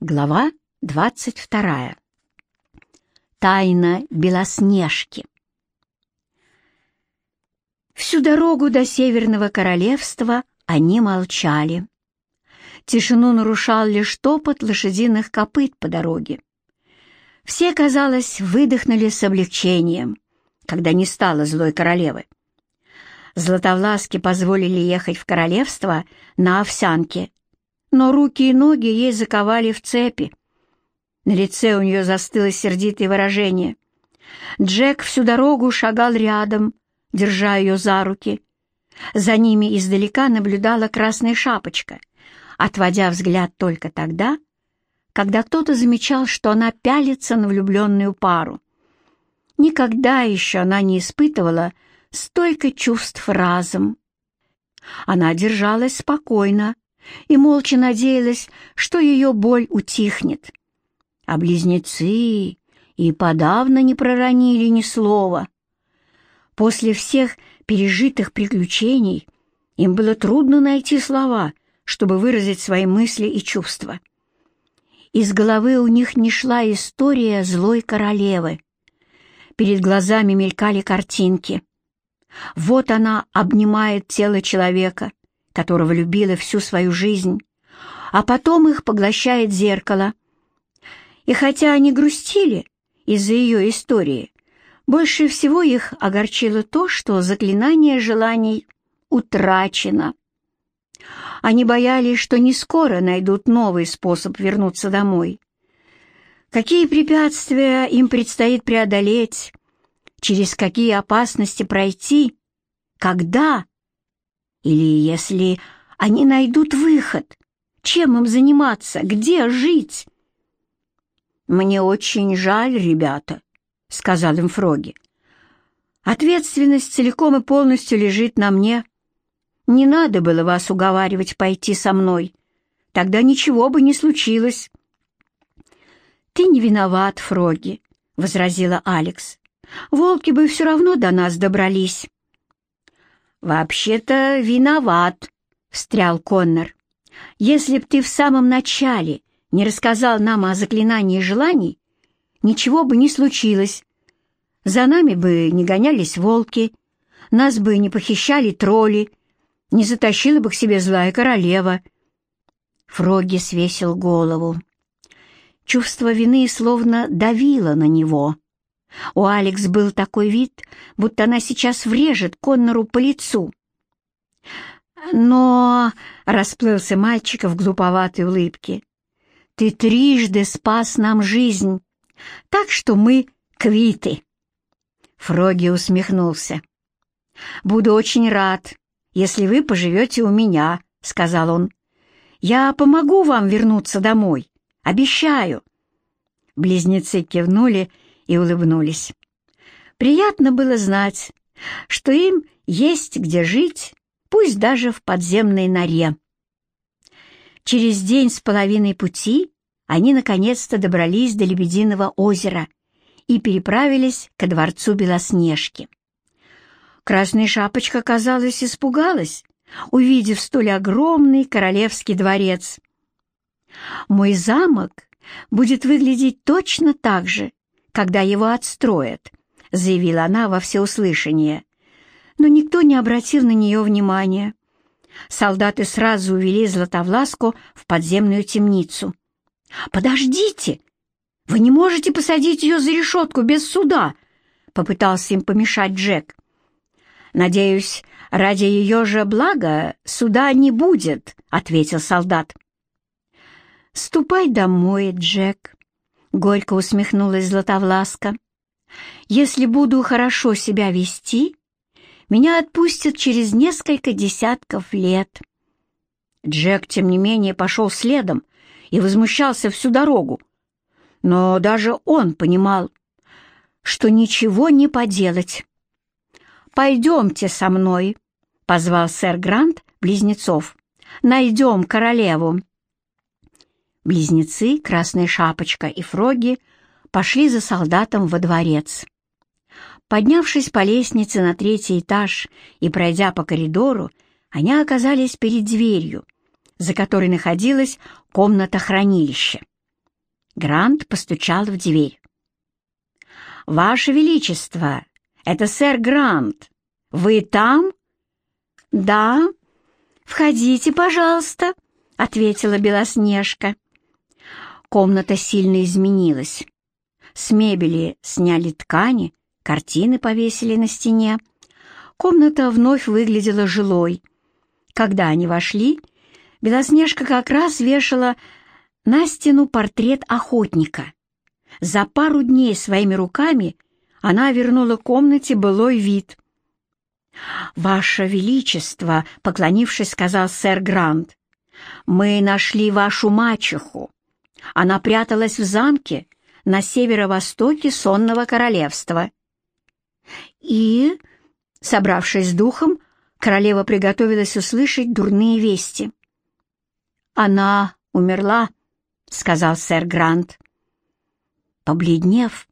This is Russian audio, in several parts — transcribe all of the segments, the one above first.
Глава двадцать вторая. Тайна Белоснежки. Всю дорогу до Северного Королевства они молчали. Тишину нарушал лишь топот лошадиных копыт по дороге. Все, казалось, выдохнули с облегчением, когда не стало злой королевы. Златовласки позволили ехать в королевство на овсянке, но руки и ноги ей заковали в цепи. На лице у нее застыло сердитое выражение. Джек всю дорогу шагал рядом, держа ее за руки. За ними издалека наблюдала красная шапочка, отводя взгляд только тогда, когда кто-то замечал, что она пялится на влюбленную пару. Никогда еще она не испытывала столько чувств разом. Она держалась спокойно, и молча надеялась, что ее боль утихнет. А близнецы и подавно не проронили ни слова. После всех пережитых приключений им было трудно найти слова, чтобы выразить свои мысли и чувства. Из головы у них не шла история злой королевы. Перед глазами мелькали картинки. Вот она обнимает тело человека, которого любила всю свою жизнь, а потом их поглощает зеркало. И хотя они грустили из-за ее истории, больше всего их огорчило то, что заклинание желаний утрачено. Они боялись, что не скоро найдут новый способ вернуться домой. Какие препятствия им предстоит преодолеть, через какие опасности пройти, когда или если они найдут выход, чем им заниматься, где жить? «Мне очень жаль, ребята», — сказал им Фроги. «Ответственность целиком и полностью лежит на мне. Не надо было вас уговаривать пойти со мной. Тогда ничего бы не случилось». «Ты не виноват, Фроги», — возразила Алекс. «Волки бы все равно до нас добрались». «Вообще-то виноват», — встрял Коннор. «Если б ты в самом начале не рассказал нам о заклинании желаний, ничего бы не случилось. За нами бы не гонялись волки, нас бы не похищали тролли, не затащила бы к себе злая королева». Фроги свесил голову. Чувство вины словно давило на него. У Алекс был такой вид, будто она сейчас врежет Коннору по лицу. «Но...» — расплылся мальчик в глуповатой улыбке. «Ты трижды спас нам жизнь, так что мы квиты». Фроги усмехнулся. «Буду очень рад, если вы поживете у меня», — сказал он. «Я помогу вам вернуться домой, обещаю». Близнецы кивнули и улыбнулись. Приятно было знать, что им есть где жить, пусть даже в подземной норе. Через день с половиной пути они наконец-то добрались до Лебединого озера и переправились ко дворцу Белоснежки. Красная шапочка, казалось, испугалась, увидев столь огромный королевский дворец. «Мой замок будет выглядеть точно так же, когда его отстроят», — заявила она во всеуслышание. Но никто не обратил на нее внимания. Солдаты сразу увели Златовласку в подземную темницу. «Подождите! Вы не можете посадить ее за решетку без суда!» — попытался им помешать Джек. «Надеюсь, ради ее же блага суда не будет», — ответил солдат. «Ступай домой, Джек», — горько усмехнулась Златовласка. «Если буду хорошо себя вести, меня отпустят через несколько десятков лет». Джек, тем не менее, пошел следом и возмущался всю дорогу. Но даже он понимал, что ничего не поделать. «Пойдемте со мной», — позвал сэр Грант близнецов. «Найдем королеву». Близнецы, Красная Шапочка и Фроги пошли за солдатом во дворец. Поднявшись по лестнице на третий этаж и пройдя по коридору, они оказались перед дверью, за которой находилась комната хранилища. Грант постучал в дверь. «Ваше Величество, это сэр Грант. Вы там?» «Да. Входите, пожалуйста», — ответила Белоснежка. Комната сильно изменилась. С мебели сняли ткани, картины повесили на стене. Комната вновь выглядела жилой. Когда они вошли, Белоснежка как раз вешала на стену портрет охотника. За пару дней своими руками она вернула комнате былой вид. «Ваше Величество», — поклонившись, сказал сэр Грант, — «мы нашли вашу мачеху. Она пряталась в замке на северо-востоке сонного королевства». «И...» — собравшись с духом, королева приготовилась услышать дурные вести. «Она умерла», — сказал сэр Грант. Побледнев,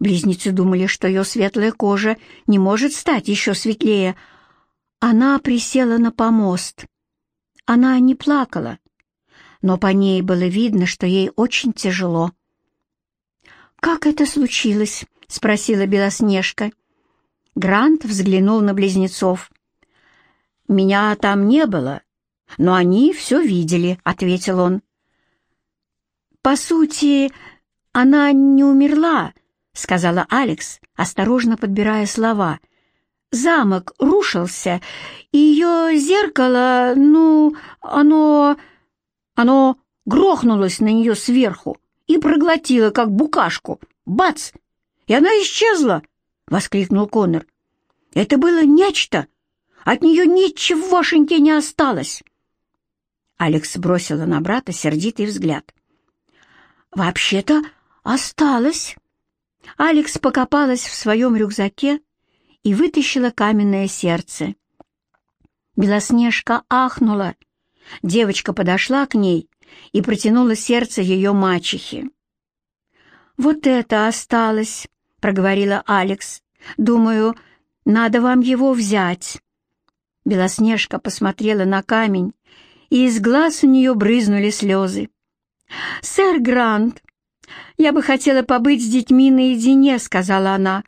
близнецы думали, что ее светлая кожа не может стать еще светлее. Она присела на помост. Она не плакала, но по ней было видно, что ей очень тяжело. «Как это случилось?» — спросила Белоснежка. Грант взглянул на близнецов. «Меня там не было, но они все видели», — ответил он. «По сути, она не умерла», — сказала Алекс, осторожно подбирая слова. «Замок рушился, и ее зеркало, ну, оно... оно грохнулось на нее сверху и проглотило, как букашку. Бац! И она исчезла!» — воскликнул Коннор. «Это было нечто! От нее ничегошеньки не осталось!» Алекс бросила на брата сердитый взгляд. «Вообще-то осталось». Алекс покопалась в своем рюкзаке и вытащила каменное сердце. Белоснежка ахнула. Девочка подошла к ней и протянула сердце ее мачехи. «Вот это осталось», — проговорила Алекс. «Думаю, надо вам его взять». Белоснежка посмотрела на камень и из глаз у нее брызнули слезы. «Сэр Грант, я бы хотела побыть с детьми наедине», — сказала она.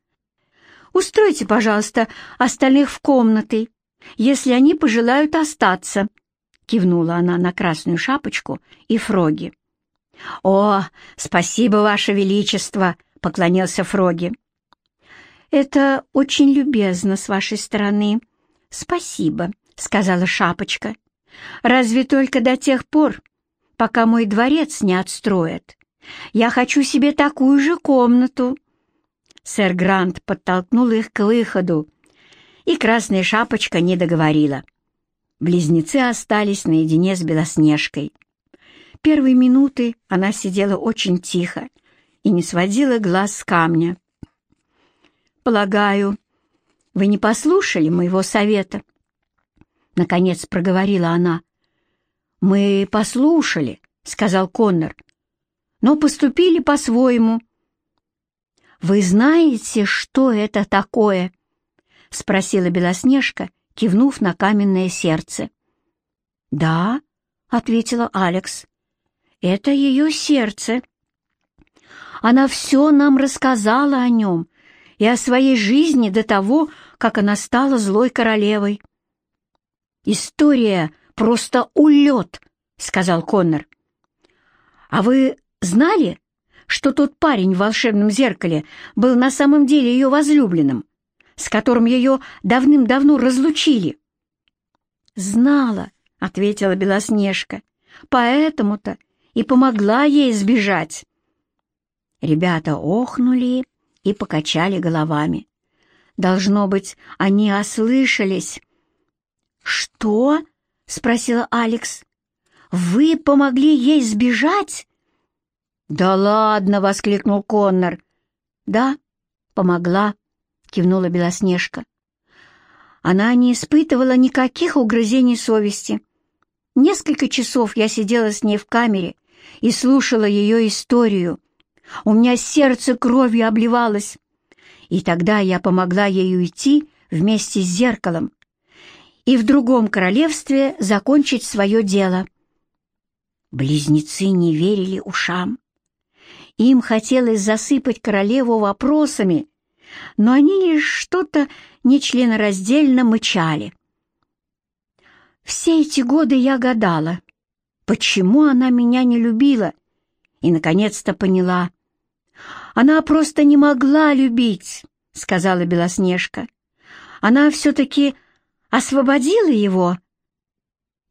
«Устройте, пожалуйста, остальных в комнаты, если они пожелают остаться», — кивнула она на красную шапочку и Фроги. «О, спасибо, Ваше Величество!» — поклонился Фроги. «Это очень любезно с вашей стороны. Спасибо», — сказала Шапочка. Разве только до тех пор, пока мой дворец не отстроят. Я хочу себе такую же комнату». Сэр Грант подтолкнул их к выходу, и Красная Шапочка не договорила. Близнецы остались наедине с Белоснежкой. Первые минуты она сидела очень тихо и не сводила глаз с камня. «Полагаю, вы не послушали моего совета?» — наконец проговорила она. «Мы послушали», — сказал Коннор, — «но поступили по-своему». «Вы знаете, что это такое?» — спросила Белоснежка, кивнув на каменное сердце. «Да», — ответила Алекс, — «это ее сердце». Она все нам рассказала о нем и о своей жизни до того, как она стала злой королевой. «История просто улет», — сказал Коннор. «А вы знали, что тот парень в волшебном зеркале был на самом деле ее возлюбленным, с которым ее давным-давно разлучили?» «Знала», — ответила Белоснежка, — «поэтому-то и помогла ей сбежать». Ребята охнули и покачали головами. Должно быть, они ослышались. «Что?» — спросила Алекс. «Вы помогли ей сбежать?» «Да ладно!» — воскликнул Коннор. «Да, помогла», — кивнула Белоснежка. Она не испытывала никаких угрызений совести. Несколько часов я сидела с ней в камере и слушала ее историю. У меня сердце кровью обливалось. И тогда я помогла ей уйти вместе с зеркалом и в другом королевстве закончить свое дело. Близнецы не верили ушам. Им хотелось засыпать королеву вопросами, но они лишь что-то нечленораздельно мычали. Все эти годы я гадала, почему она меня не любила, и, наконец-то, поняла. Она просто не могла любить, — сказала Белоснежка. Она все-таки освободила его?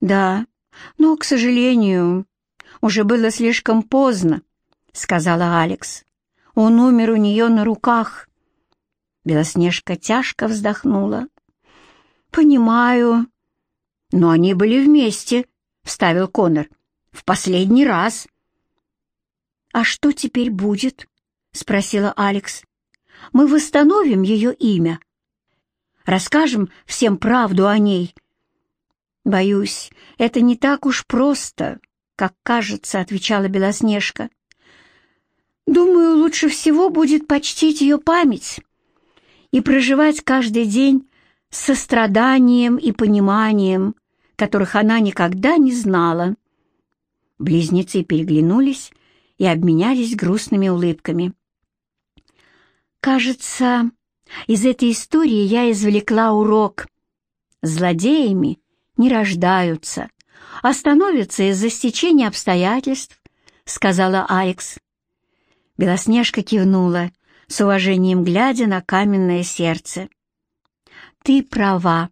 Да, но, к сожалению, уже было слишком поздно, — сказала Алекс. Он умер у нее на руках. Белоснежка тяжко вздохнула. «Понимаю. Но они были вместе», — вставил Конор. «В последний раз». «А что теперь будет?» — спросила Алекс. «Мы восстановим ее имя. Расскажем всем правду о ней». «Боюсь, это не так уж просто, как кажется», — отвечала Белоснежка. «Думаю, лучше всего будет почтить ее память» и проживать каждый день с состраданием и пониманием, которых она никогда не знала. Близнецы переглянулись и обменялись грустными улыбками. «Кажется, из этой истории я извлекла урок. Злодеями не рождаются, а становятся из-за стечения обстоятельств», — сказала Алекс. Белоснежка кивнула — с уважением глядя на каменное сердце. «Ты права.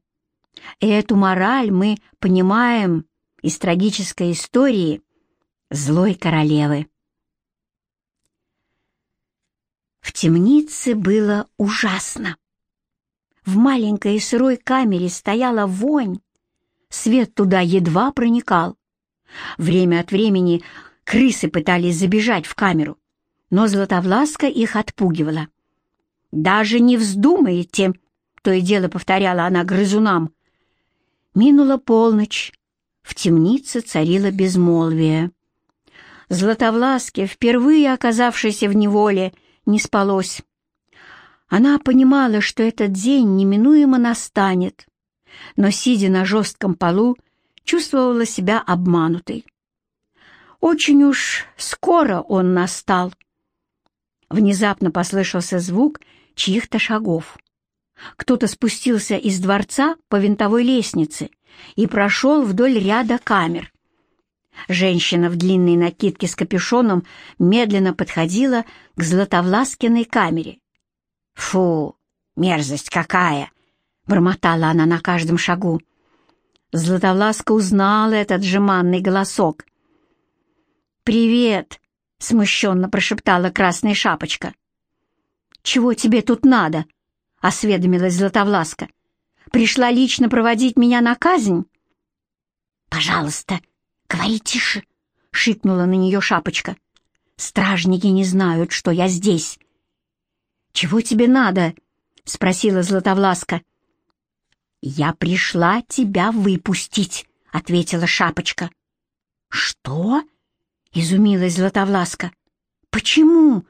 И эту мораль мы понимаем из трагической истории злой королевы». В темнице было ужасно. В маленькой сырой камере стояла вонь. Свет туда едва проникал. Время от времени крысы пытались забежать в камеру, но Златовласка их отпугивала. «Даже не вздумаете!» — то и дело повторяла она грызунам. Минула полночь. В темнице царило безмолвие. Златовласке, впервые оказавшейся в неволе, не спалось. Она понимала, что этот день неминуемо настанет, но, сидя на жестком полу, чувствовала себя обманутой. Очень уж скоро он настал. Внезапно послышался звук чьих-то шагов. Кто-то спустился из дворца по винтовой лестнице и прошел вдоль ряда камер. Женщина в длинной накидке с капюшоном медленно подходила к Златовласкиной камере. «Фу, мерзость какая!» — бормотала она на каждом шагу. Златовласка узнала этот жеманный голосок. «Привет!» — смущенно прошептала Красная Шапочка. «Чего тебе тут надо?» — осведомилась Златовласка. «Пришла лично проводить меня на казнь?» «Пожалуйста, говори тише!» — шикнула на нее Шапочка. «Стражники не знают, что я здесь». «Чего тебе надо?» — спросила Златовласка. «Я пришла тебя выпустить», — ответила Шапочка. «Что?» — изумилась Златовласка. «Почему?»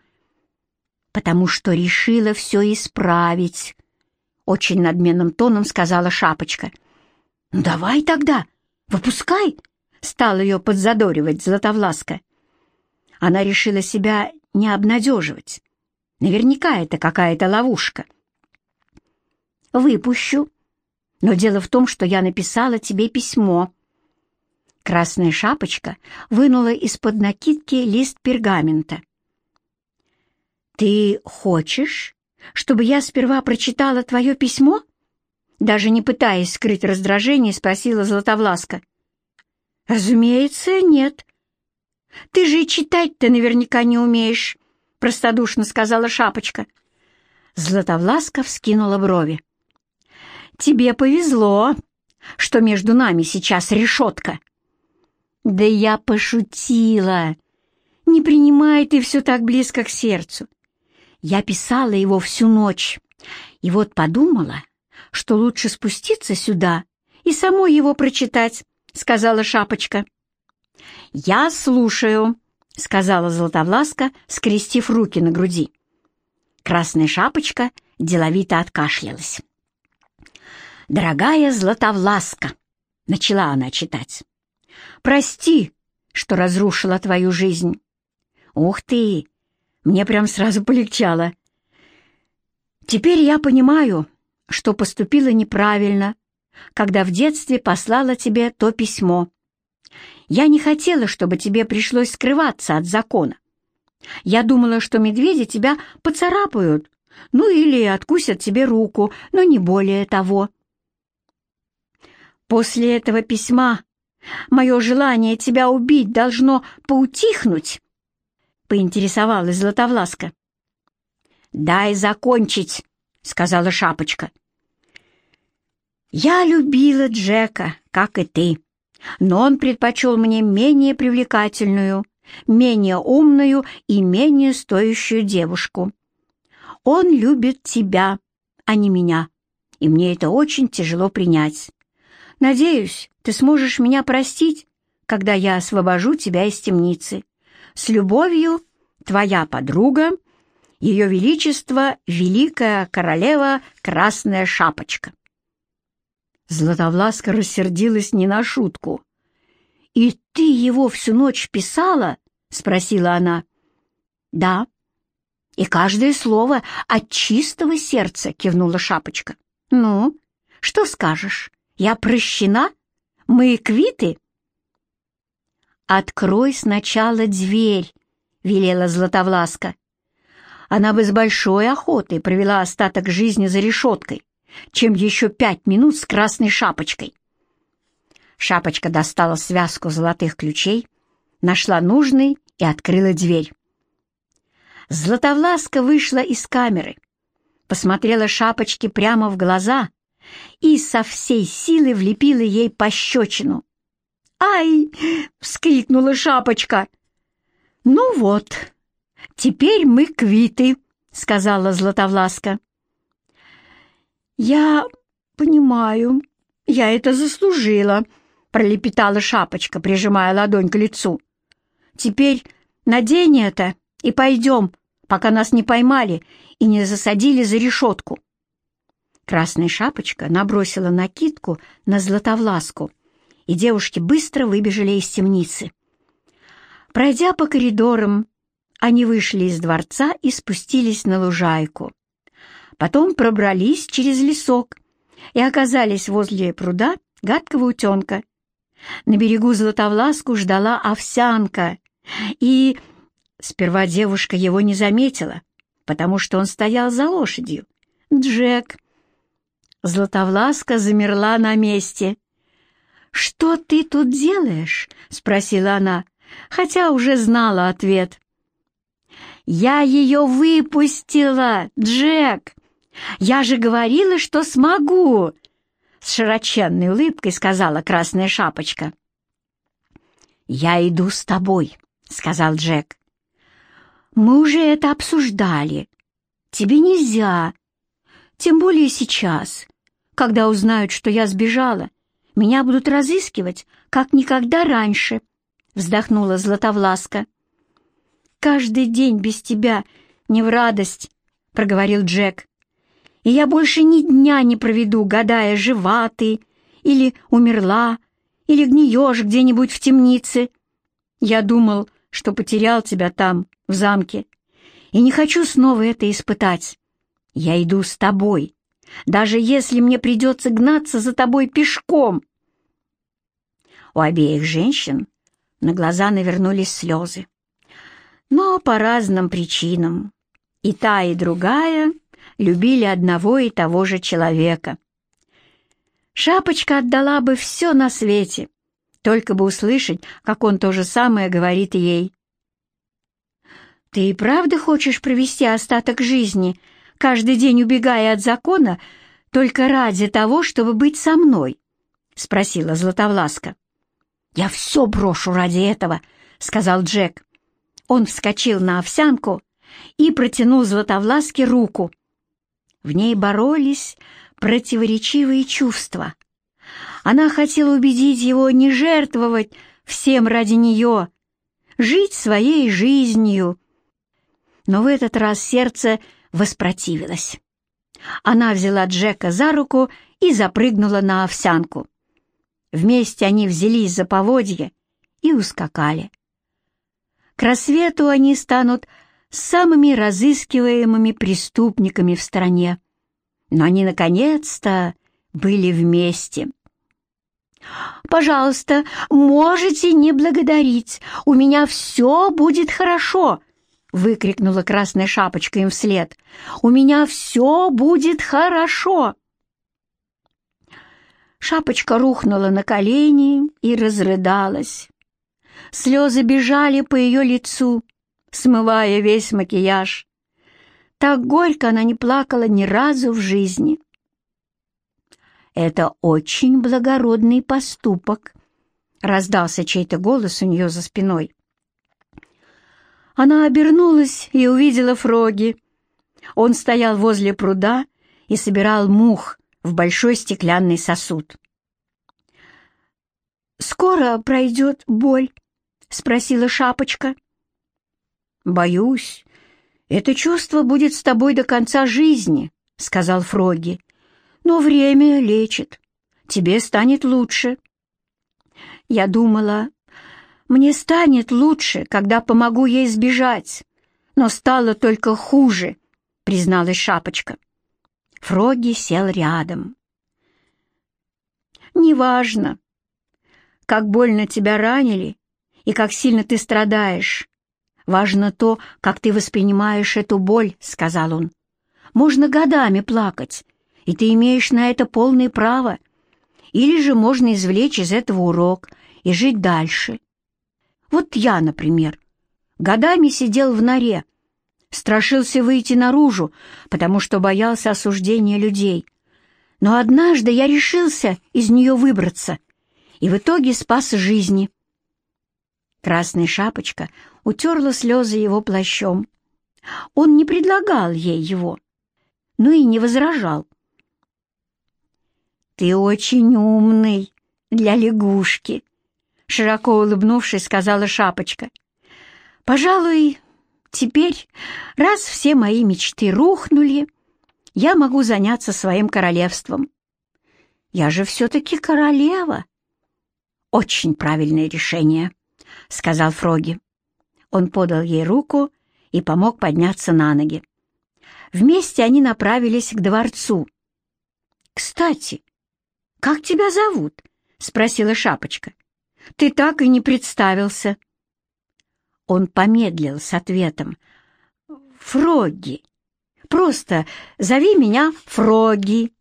«Потому что решила все исправить», — очень надменным тоном сказала Шапочка. «Ну давай тогда, выпускай», — стал ее подзадоривать Златовласка. Она решила себя не обнадеживать. Наверняка это какая-то ловушка. «Выпущу. Но дело в том, что я написала тебе письмо», Красная шапочка вынула из-под накидки лист пергамента. «Ты хочешь, чтобы я сперва прочитала твое письмо?» Даже не пытаясь скрыть раздражение, спросила Златовласка. «Разумеется, нет. Ты же и читать-то наверняка не умеешь», — простодушно сказала Шапочка. Златовласка вскинула брови. «Тебе повезло, что между нами сейчас решетка», «Да я пошутила! Не принимай ты все так близко к сердцу. Я писала его всю ночь, и вот подумала, что лучше спуститься сюда и самой его прочитать», — сказала Шапочка. «Я слушаю», — сказала Златовласка, скрестив руки на груди. Красная Шапочка деловито откашлялась. «Дорогая Златовласка», — начала она читать, Прости, что разрушила твою жизнь. Ух ты! Мне прям сразу полегчало. Теперь я понимаю, что поступила неправильно, когда в детстве послала тебе то письмо. Я не хотела, чтобы тебе пришлось скрываться от закона. Я думала, что медведи тебя поцарапают, ну или откусят тебе руку, но не более того. После этого письма мое желание тебя убить должно поутихнуть, — поинтересовалась Златовласка. «Дай закончить», — сказала Шапочка. «Я любила Джека, как и ты, но он предпочел мне менее привлекательную, менее умную и менее стоящую девушку. Он любит тебя, а не меня, и мне это очень тяжело принять. Надеюсь, ты сможешь меня простить, когда я освобожу тебя из темницы. С любовью, твоя подруга, Ее Величество, Великая Королева Красная Шапочка. Златовласка рассердилась не на шутку. «И ты его всю ночь писала?» — спросила она. «Да, и каждое слово от чистого сердца», — кивнула Шапочка. «Ну, что скажешь? Я прощена? Мы квиты?» «Открой сначала дверь», — велела Златовласка. Она бы с большой охотой провела остаток жизни за решеткой, чем еще пять минут с красной шапочкой. Шапочка достала связку золотых ключей, нашла нужный и открыла дверь. Златовласка вышла из камеры, посмотрела Шапочке прямо в глаза и со всей силы влепила ей пощечину. «Ай!» — вскрикнула Шапочка. «Ну вот, теперь мы квиты», — сказала Златовласка. «Я понимаю, я это заслужила», — пролепетала Шапочка, прижимая ладонь к лицу. «Теперь надень это и пойдем, пока нас не поймали и не засадили за решетку». Красная Шапочка набросила накидку на Златовласку, и девушки быстро выбежали из темницы. Пройдя по коридорам, они вышли из дворца и спустились на лужайку. Потом пробрались через лесок и оказались возле пруда гадкого утенка. На берегу Златовласку ждала овсянка, и сперва девушка его не заметила, потому что он стоял за лошадью. Джек. Златовласка замерла на месте. «Что ты тут делаешь?» — спросила она, хотя уже знала ответ. «Я ее выпустила, Джек!» «Я же говорила, что смогу!» С широченной улыбкой сказала Красная Шапочка. «Я иду с тобой», — сказал Джек. «Мы уже это обсуждали. Тебе нельзя. Тем более сейчас, когда узнают, что я сбежала. Меня будут разыскивать, как никогда раньше», — вздохнула Златовласка. «Каждый день без тебя не в радость», — проговорил Джек и я больше ни дня не проведу, гадая, жива ты, или умерла, или гниешь где-нибудь в темнице. Я думал, что потерял тебя там, в замке, и не хочу снова это испытать. Я иду с тобой, даже если мне придется гнаться за тобой пешком. У обеих женщин на глаза навернулись слезы. Но по разным причинам. И та, и другая любили одного и того же человека. Шапочка отдала бы все на свете, только бы услышать, как он то же самое говорит ей. «Ты и правда хочешь провести остаток жизни, каждый день убегая от закона, только ради того, чтобы быть со мной?» — спросила Златовласка. «Я все брошу ради этого», — сказал Джек. Он вскочил на овсянку и протянул Златовласке руку. В ней боролись противоречивые чувства. Она хотела убедить его не жертвовать всем ради нее, жить своей жизнью. Но в этот раз сердце воспротивилось. Она взяла Джека за руку и запрыгнула на овсянку. Вместе они взялись за поводье и ускакали. К рассвету они станут самыми разыскиваемыми преступниками в стране. Но они, наконец-то, были вместе. «Пожалуйста, можете не благодарить. У меня все будет хорошо!» — выкрикнула красная шапочка им вслед. «У меня все будет хорошо!» Шапочка рухнула на колени и разрыдалась. Слезы бежали по ее лицу, смывая весь макияж. Так горько она не плакала ни разу в жизни. «Это очень благородный поступок», — раздался чей-то голос у нее за спиной. Она обернулась и увидела Фроги. Он стоял возле пруда и собирал мух в большой стеклянный сосуд. «Скоро пройдет боль?» — спросила Шапочка. «Боюсь, это чувство будет с тобой до конца жизни», — сказал Фроги. «Но время лечит. Тебе станет лучше». Я думала, мне станет лучше, когда помогу ей сбежать, но стало только хуже, призналась Шапочка. Фроги сел рядом. «Неважно, как больно тебя ранили и как сильно ты страдаешь. Важно то, как ты воспринимаешь эту боль», — сказал он. «Можно годами плакать, и ты имеешь на это полное право. Или же можно извлечь из этого урок и жить дальше. Вот я, например, годами сидел в норе, страшился выйти наружу, потому что боялся осуждения людей. Но однажды я решился из нее выбраться и в итоге спас жизни. Красная шапочка утерла слезы его плащом. Он не предлагал ей его, но и не возражал. «Ты очень умный для лягушки», широко улыбнувшись, сказала Шапочка. «Пожалуй, теперь, раз все мои мечты рухнули, я могу заняться своим королевством. Я же все-таки королева». «Очень правильное решение», — сказал Фроги. Он подал ей руку и помог подняться на ноги. Вместе они направились к дворцу. «Кстати, как тебя зовут?» — спросила Шапочка. Ты так и не представился». Он помедлил с ответом. «Фроги. Просто зови меня Фроги».